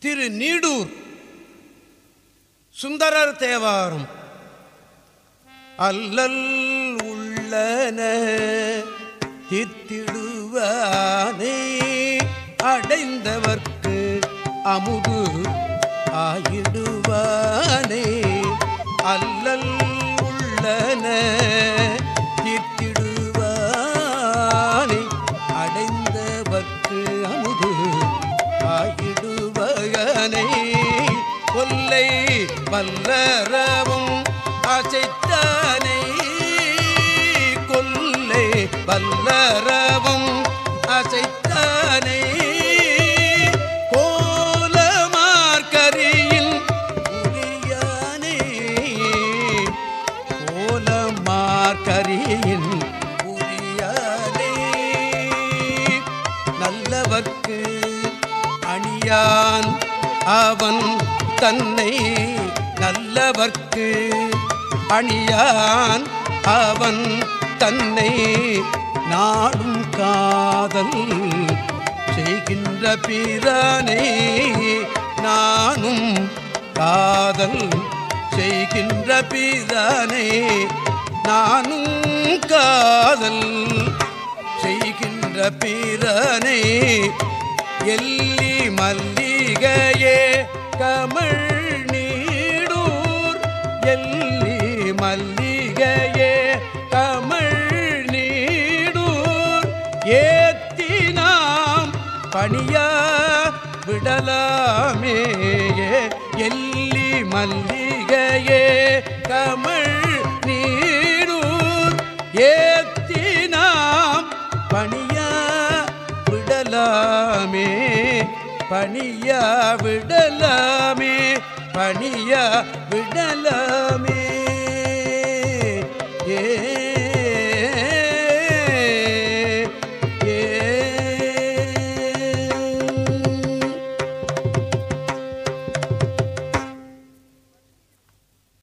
திரு நீடூர். சுந்தரர் தேவாரம். அல்லல் உள்ளன தித்திடுவானே அடைந்தவர்க்கு அமுது ஆயிடுவானே. அல்லல் உள்ளன அதனை கொல்லை வல்லறவும் அசைத்தானை. கொல்லை வல்லறவும் அசைத்தானை. கோலமார்கரியில் உரியானே. கோலமார்கரியின் உரியானே. நல்லவர்க்கு அணியான் அவன் தன்னை நல்லவர்க்கு அணியான். அவன் தன்னை நாடும் காதல் செய்கின்ற பிரானே நானும் காதல் செய்கின்ற பிரானே நானும் காதல் செய்கின்ற பிறனை எல்லி மல்லி மல்லிகையே கமழ் நீடூர் எல்லி மல்லிகையே கமழ் நீடூர். ஏத்தினாம் பணியா விடலாமே எல்லி மல்லிகையே கமழ் நீடூர். ஏத்தினாம் பணியா விடலாமே பணியா விடலாமே பணியா விடலாமே.